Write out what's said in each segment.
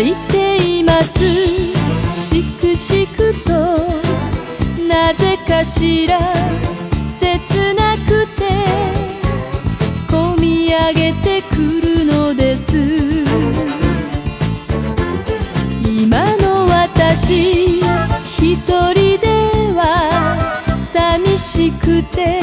泣いています。しくしくとなぜかしら切なくてこみ上げてくるのです。今の私一人では寂しくて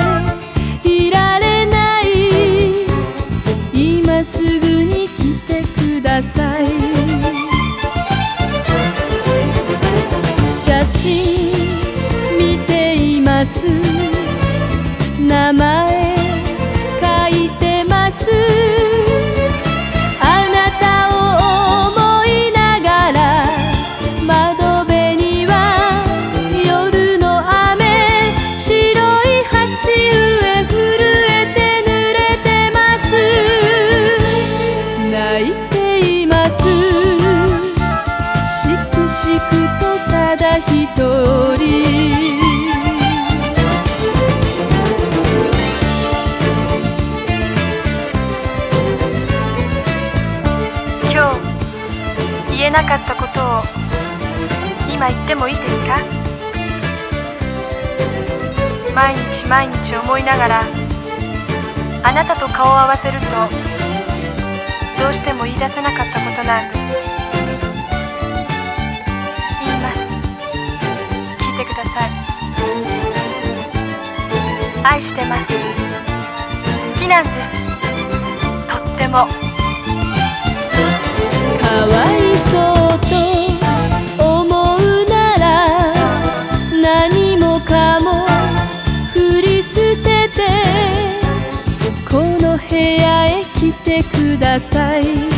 すえなかったことを今言ってもいいですか？毎日毎日思いながらあなたと顔を合わせるとどうしても言い出せなかったことなんです言います。聞いてください。愛してます。好きなんです。とっても。かください。